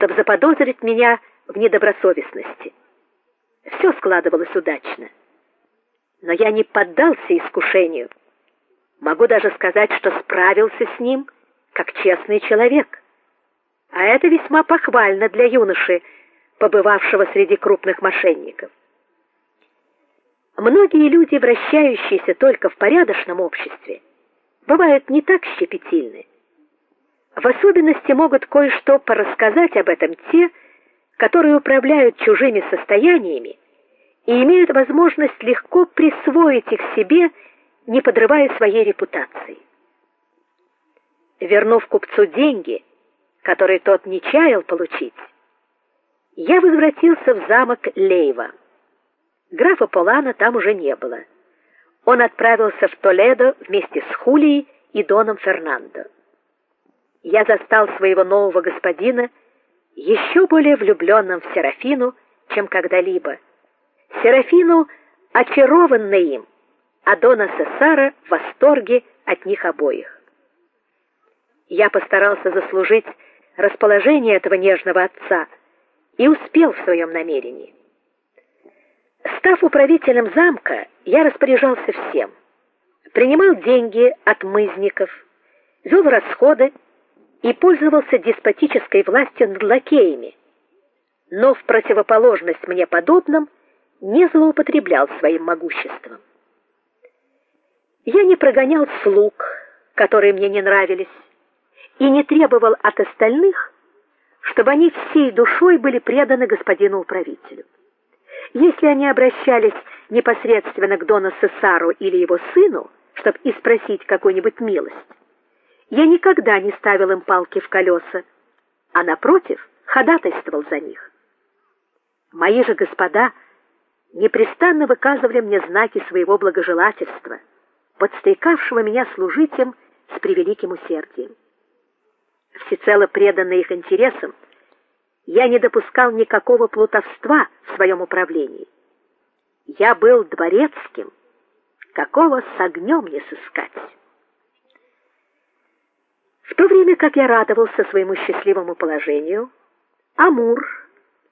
чтобы заподозрить меня в недобросовестности. Все складывалось удачно. Но я не поддался искушению. Могу даже сказать, что справился с ним как честный человек. А это весьма похвально для юноши, побывавшего среди крупных мошенников. Многие люди, вращающиеся только в порядочном обществе, бывают не так щепетильны. В особенности могут кое-что порассказать об этом те, которые управляют чужими состояниями и имеют возможность легко присвоить их себе, не подрывая своей репутации. Вернув купцу деньги, которые тот не чаял получить, я возвратился в замок Лейва. Графа Полана там уже не было. Он отправился в Толедо вместе с Хулией и доном Фернандо. Я застал своего нового господина еще более влюбленным в Серафину, чем когда-либо. Серафину очарованной им, а Дона Сесара в восторге от них обоих. Я постарался заслужить расположение этого нежного отца и успел в своем намерении. Став управителем замка, я распоряжался всем. Принимал деньги от мызников, вел расходы и пользовался деспотической властью над лакеями. Но в противоположность мне подобным не злоупотреблял своим могуществом. Я не прогонял слуг, которые мне не нравились, и не требовал от остальных, чтобы они всей душой были преданы господину управителю. Если они обращались непосредственно к дону Сесару или его сыну, чтобы испросить какую-нибудь милость, я никогда не ставил им палки в колеса, а напротив, ходатайствовал за них. Мои же господа непрестанно выказывали мне знаки своего благожелательства, подстрекавшего меня служить им с превеликим усердием. Всецело преданный их интересам, я не допускал никакого плутовства в своем управлении. Я был дворецким, какого с огнем не сыскать. В то время как я радовался своему счастливому положению, Амур,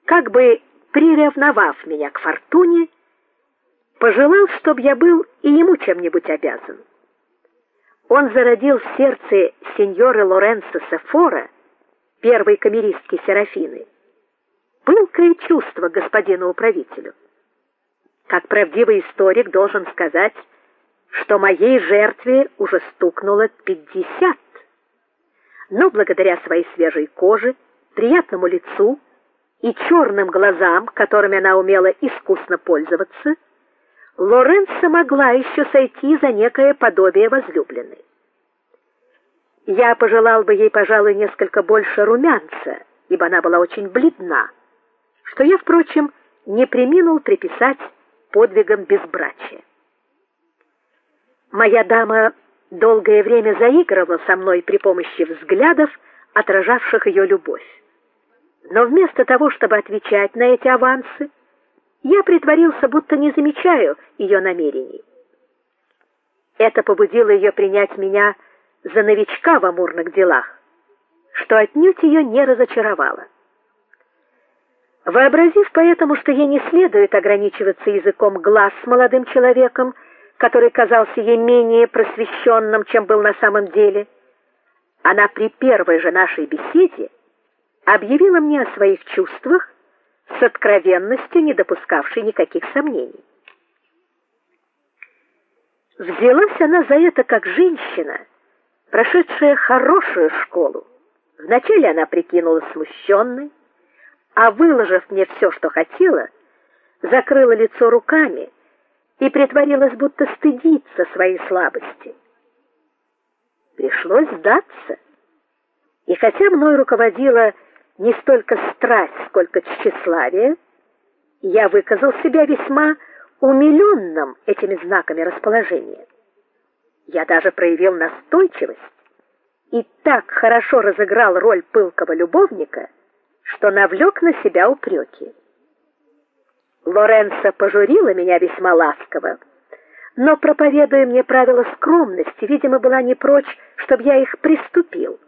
как бы приревновав меня к фортуне, пожелал, чтобы я был и ему чем-нибудь обязан. Он зародил в сердце сеньоры Лоренцо Сефора первой камеристки Серафины, пылкое чувство господину управителю. Как правдивый историк должен сказать, что моей жертве уже стукнуло пятьдесят. Но благодаря своей свежей коже, приятному лицу и черным глазам, которыми она умела искусно пользоваться, Лоренцо могла еще сойти за некое подобие возлюбленной. Я пожелал бы ей, пожалуй, несколько больше румянца, ибо она была очень бледна, что я, впрочем, не преминул приписать подвигам безбрачия. Моя дама долгое время заигрывала со мной при помощи взглядов, отражавших ее любовь. Но вместо того, чтобы отвечать на эти авансы, я притворился, будто не замечаю ее намерений. Это побудило ее принять меня за новичка в амурных делах, что отнюдь ее не разочаровало. Вообразив поэтому, что ей не следует ограничиваться языком глаз с молодым человеком, который казался ей менее просвещенным, чем был на самом деле, она при первой же нашей беседе объявила мне о своих чувствах с откровенностью, не допускавшей никаких сомнений. Взялась она за это как женщина, прошедшая хорошую школу. Вначале она прикинулась смущенной, а выложив мне все, что хотела, закрыла лицо руками и притворилась, будто стыдится своей слабости. Пришлось сдаться. И хотя мной руководила не столько страсть, сколько тщеславие, я выказал себя весьма умиленным этими знаками расположения. Я даже проявил настойчивость и так хорошо разыграл роль пылкого любовника, что навлек на себя упреки. Лоренцо пожурила меня весьма ласково, но проповедуя мне правила скромности, видимо, была не прочь, чтобы я их приступил.